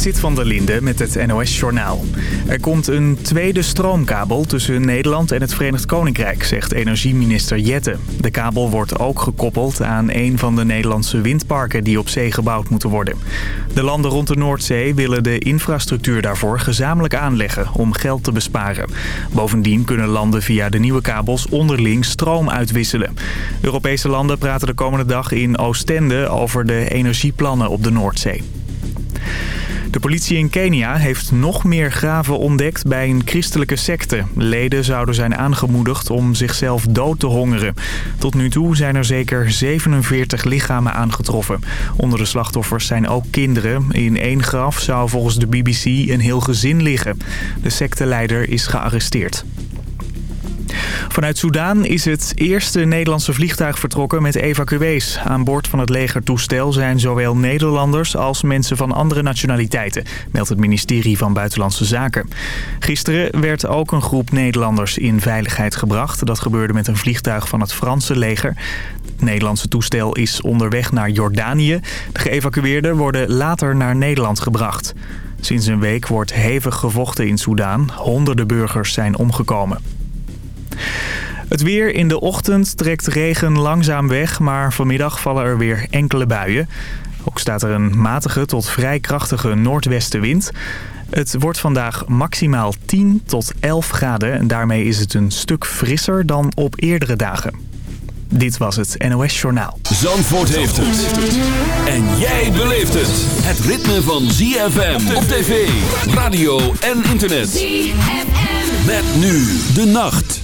Sit van der Linde met het NOS-journaal. Er komt een tweede stroomkabel tussen Nederland en het Verenigd Koninkrijk, zegt energieminister Jette. De kabel wordt ook gekoppeld aan een van de Nederlandse windparken die op zee gebouwd moeten worden. De landen rond de Noordzee willen de infrastructuur daarvoor gezamenlijk aanleggen om geld te besparen. Bovendien kunnen landen via de nieuwe kabels onderling stroom uitwisselen. Europese landen praten de komende dag in Oostende over de energieplannen op de Noordzee. De politie in Kenia heeft nog meer graven ontdekt bij een christelijke secte. Leden zouden zijn aangemoedigd om zichzelf dood te hongeren. Tot nu toe zijn er zeker 47 lichamen aangetroffen. Onder de slachtoffers zijn ook kinderen. In één graf zou volgens de BBC een heel gezin liggen. De secteleider is gearresteerd. Vanuit Soudaan is het eerste Nederlandse vliegtuig vertrokken met evacuees. Aan boord van het legertoestel zijn zowel Nederlanders als mensen van andere nationaliteiten, meldt het ministerie van Buitenlandse Zaken. Gisteren werd ook een groep Nederlanders in veiligheid gebracht. Dat gebeurde met een vliegtuig van het Franse leger. Het Nederlandse toestel is onderweg naar Jordanië. De geëvacueerden worden later naar Nederland gebracht. Sinds een week wordt hevig gevochten in Soudaan. Honderden burgers zijn omgekomen. Het weer in de ochtend trekt regen langzaam weg, maar vanmiddag vallen er weer enkele buien. Ook staat er een matige tot vrij krachtige noordwestenwind. Het wordt vandaag maximaal 10 tot 11 graden en daarmee is het een stuk frisser dan op eerdere dagen. Dit was het NOS Journaal. Zandvoort heeft het. En jij beleeft het. Het ritme van ZFM op tv, radio en internet. ZFM. Met nu de nacht.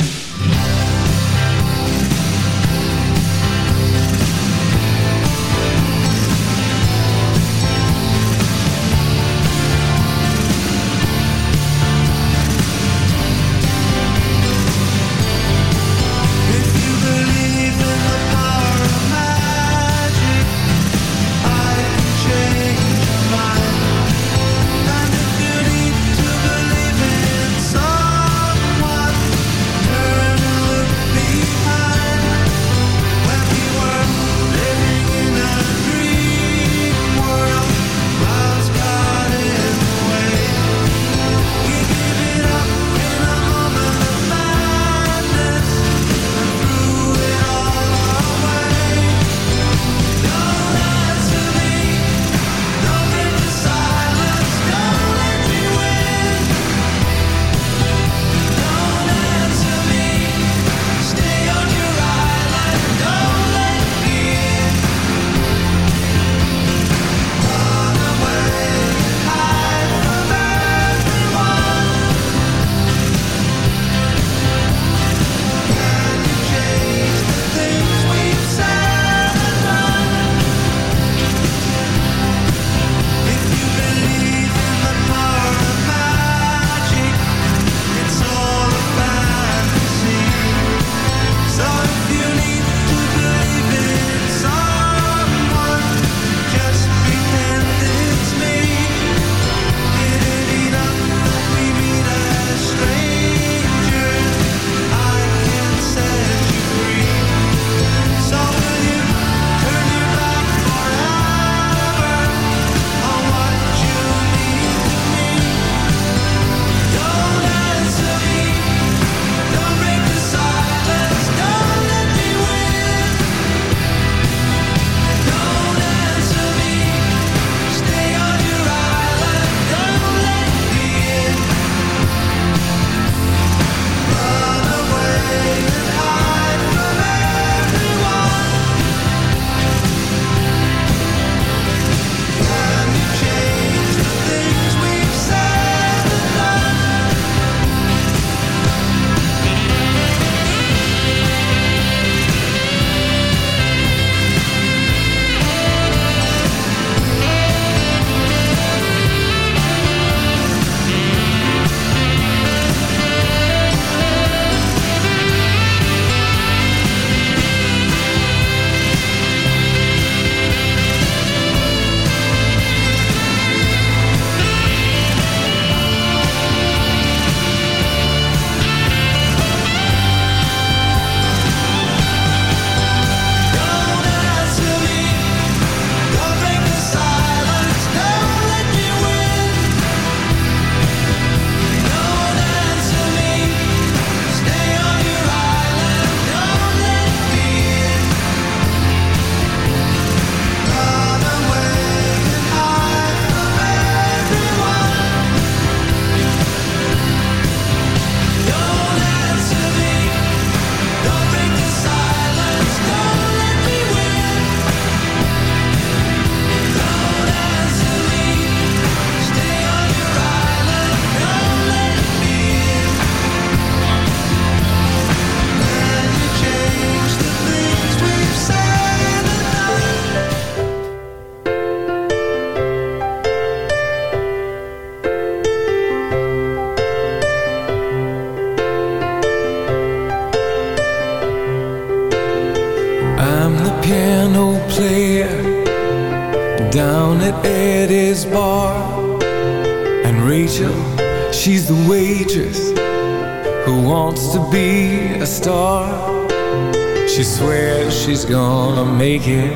She's gonna make it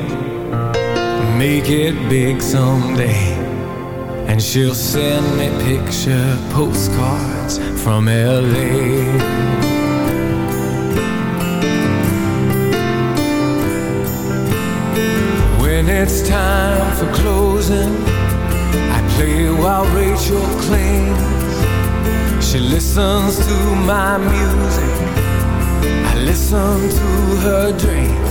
Make it big someday And she'll send me picture postcards from L.A. When it's time for closing, I play while Rachel cleans. She listens to my music, I listen to her dreams.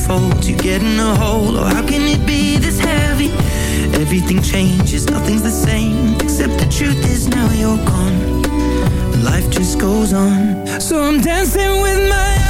unfolds You get in a hole, or oh, how can it be this heavy? Everything changes, nothing's the same Except the truth is now you're gone. Life just goes on. So I'm dancing with my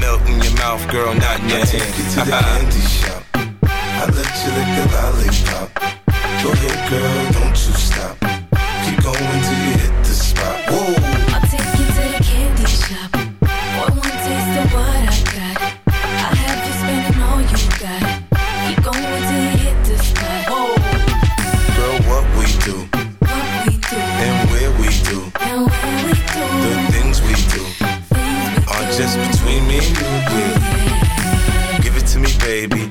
melt in your mouth, girl, not in your I hand. take you to the candy shop. I let you lick the lollipop. Go ahead, girl, don't you stop. Keep going till you hit the spot. Whoa. Baby,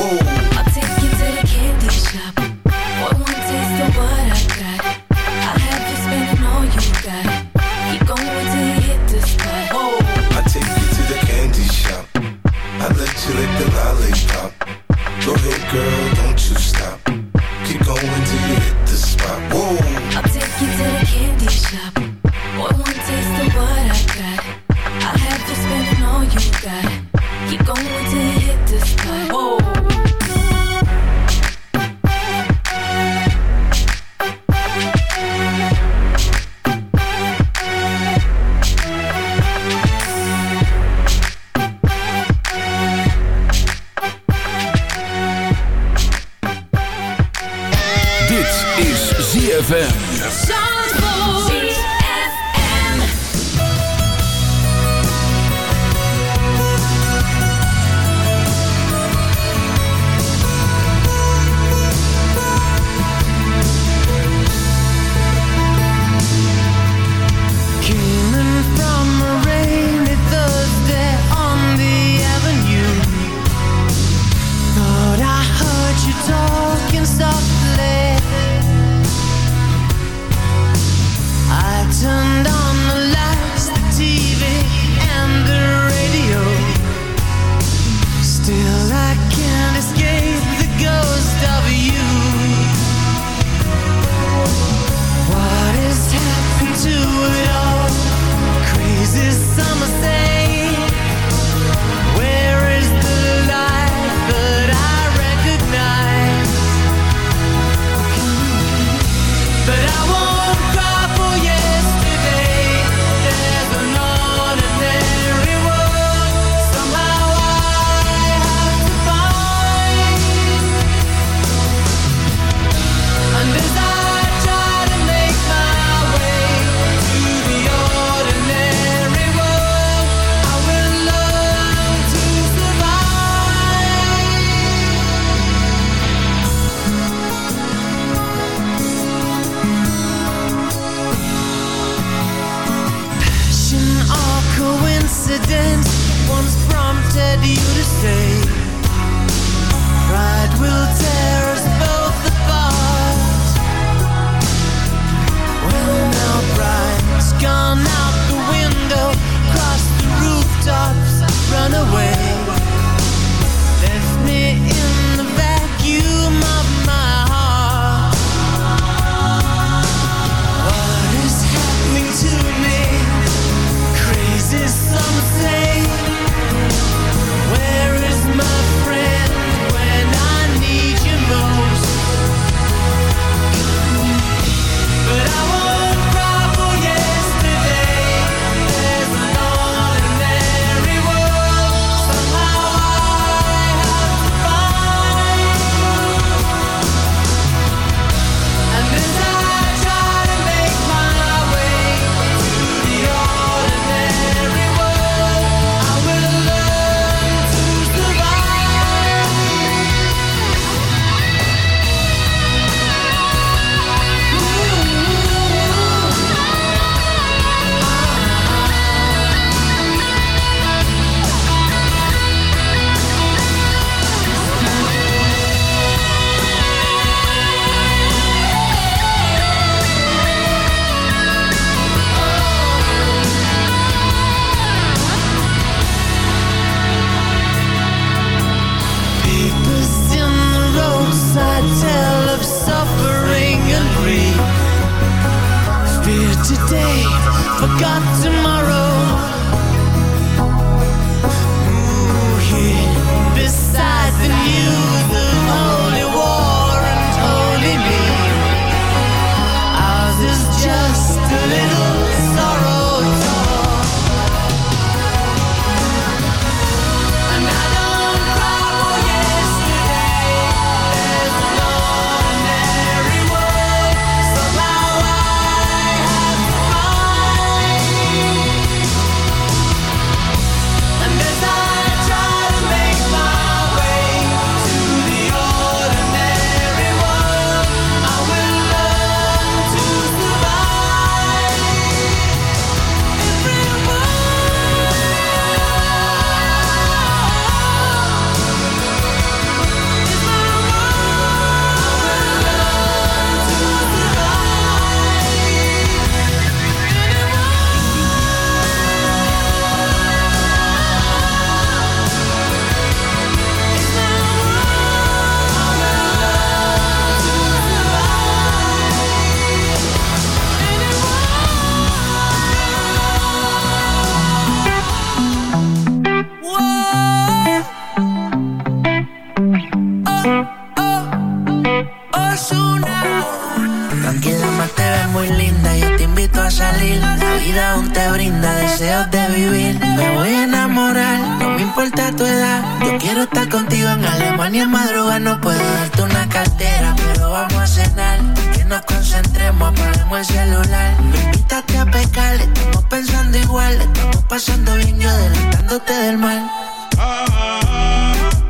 Importa tu edad. Yo quiero estar contigo en Alemania en madrugada. No puedo darte una cartera, pero vamos a cenar. Que nos concentremos, apaguemos el celular. Me invitaste a pecar, estamos pensando igual. Estamos pasando bien, yo adelantándote del mal.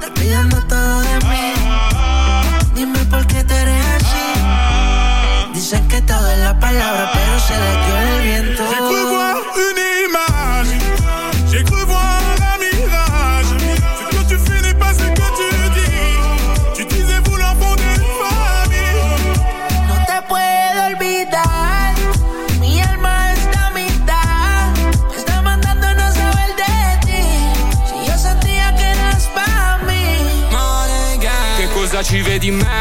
Te pidiendo todo de mí. Dime por qué te eres así. Dicen que todo es la palabra, pero se le dio el viento. Vedi in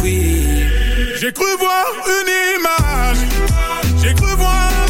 qui. J'ai cru voir une image, j'ai cru voir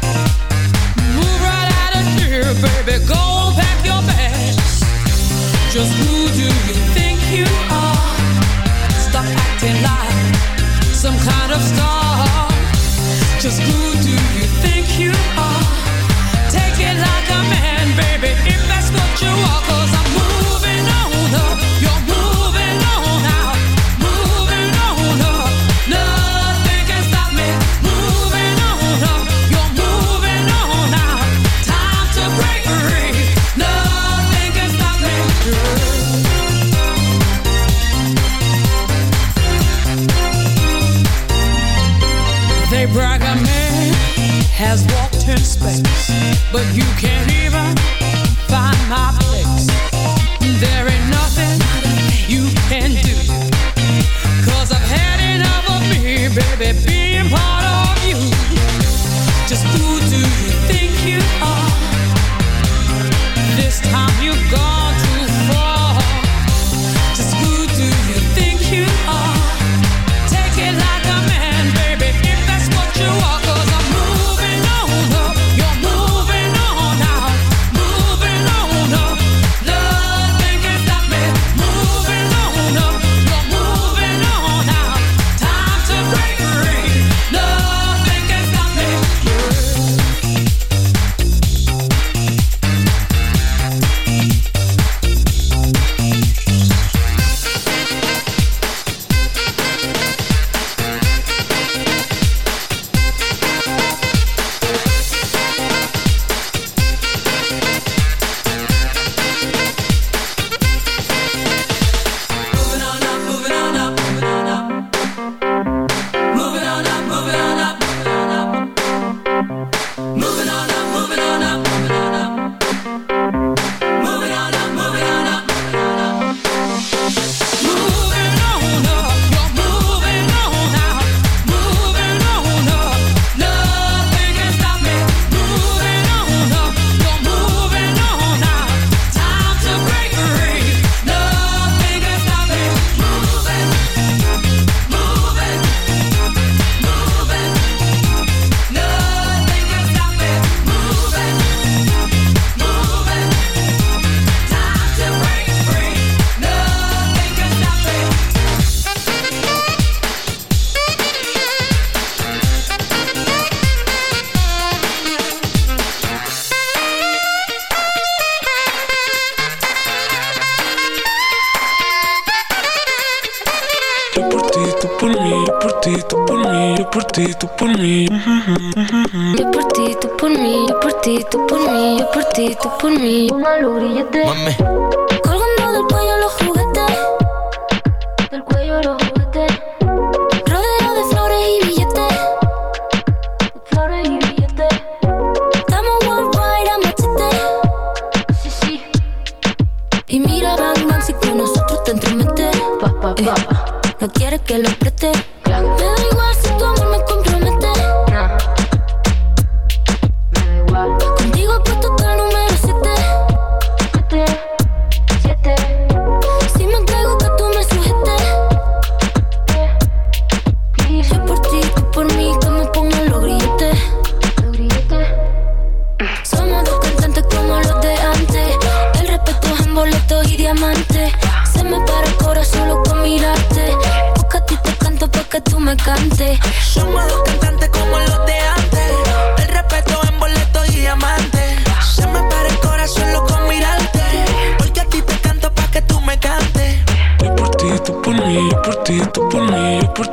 pa, pa. Eh, no quiere que lo preste.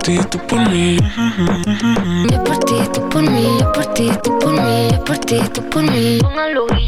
ti, por mí. Yo partito por mí, yo por mí, yo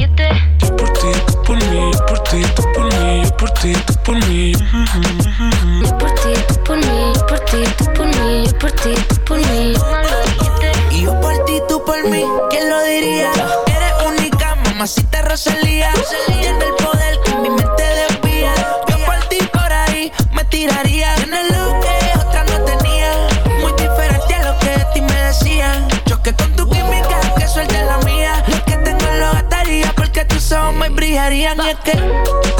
cállate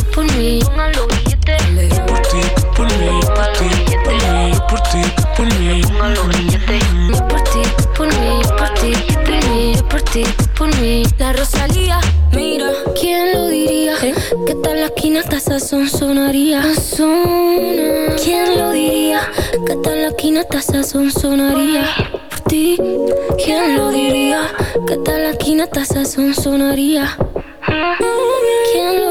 persona. ¿Quién lo diría? Que tal la quinata sazón sonaría por ti. ¿Quién lo diría? Que tal la quinata sazón sonaría. ¿Quién lo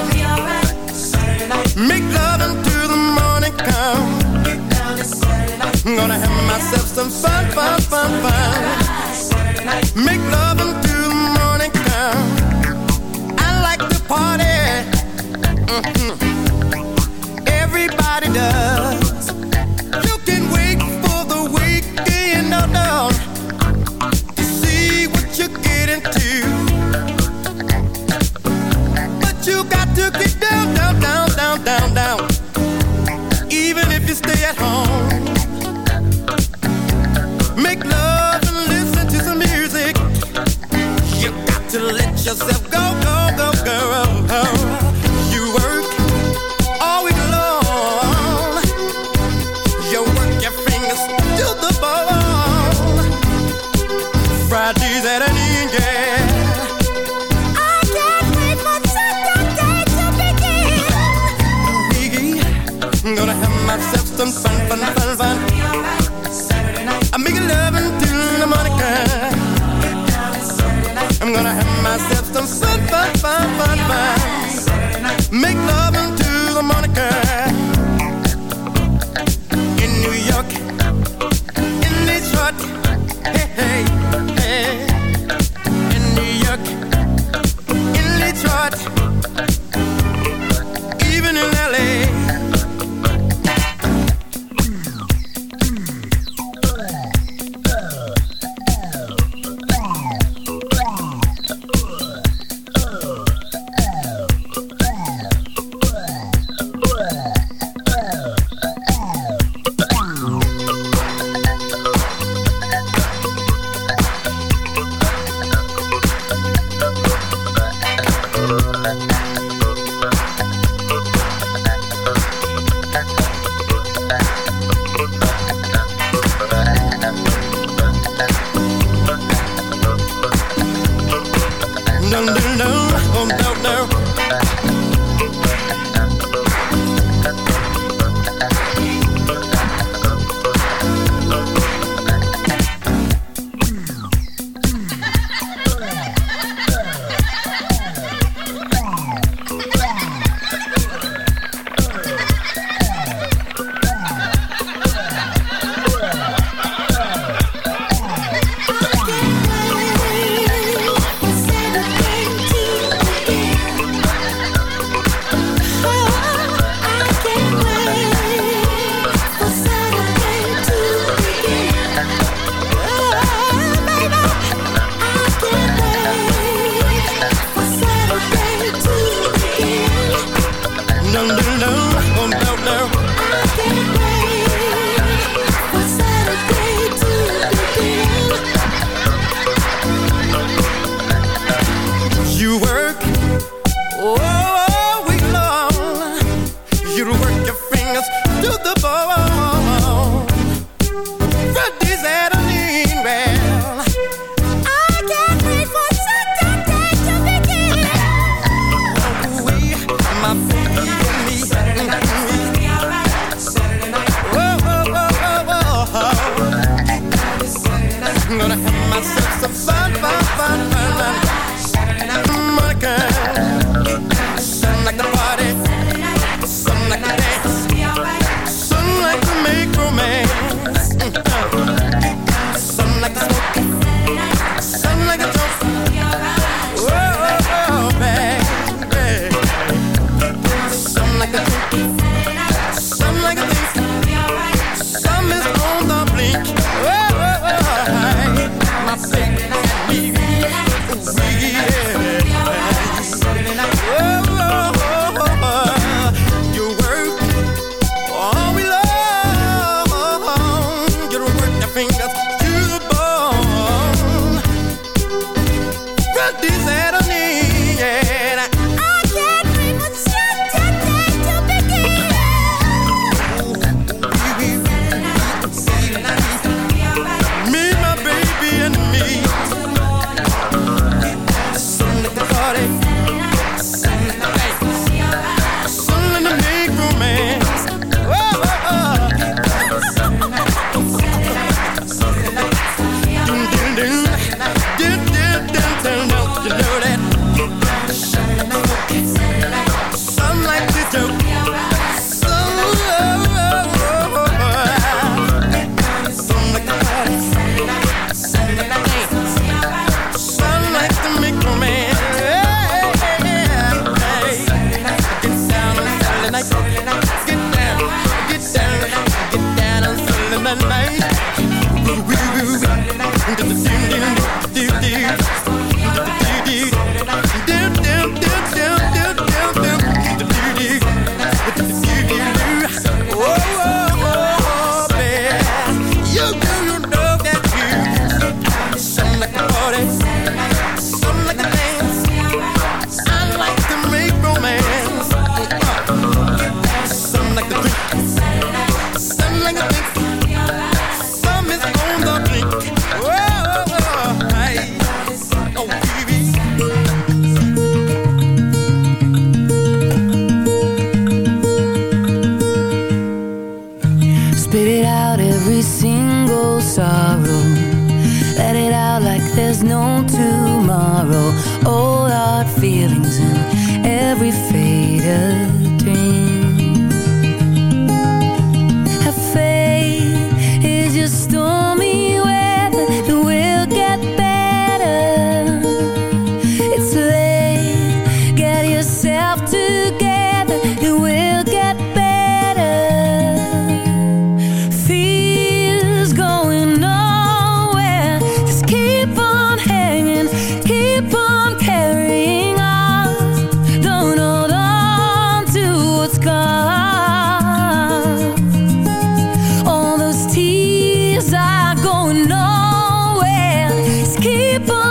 不